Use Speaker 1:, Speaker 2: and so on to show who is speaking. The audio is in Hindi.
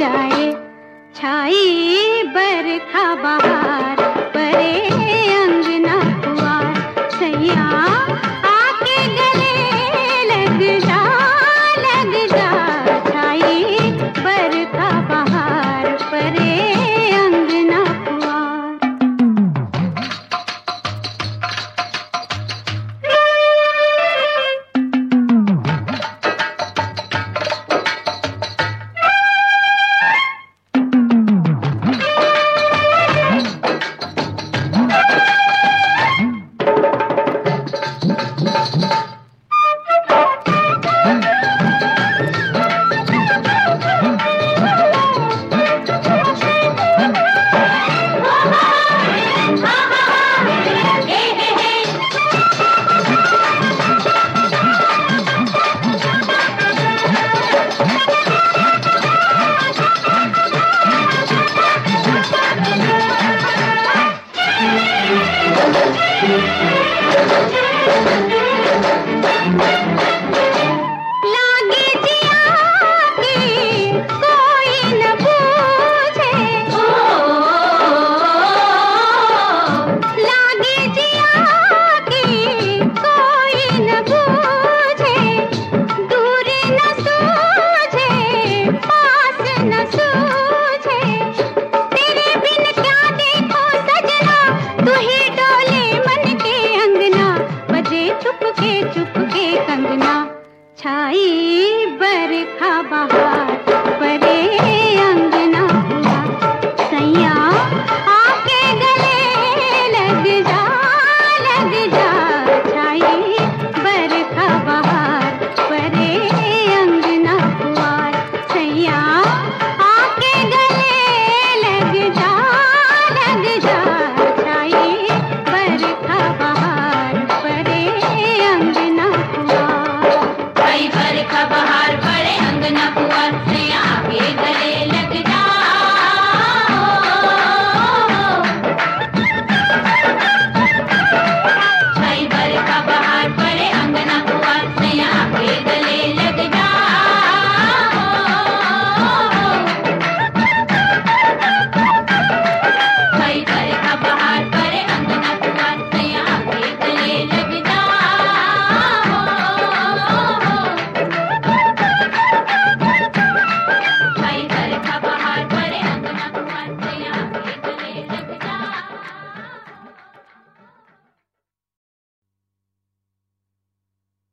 Speaker 1: जाए छाई बरखा बहार।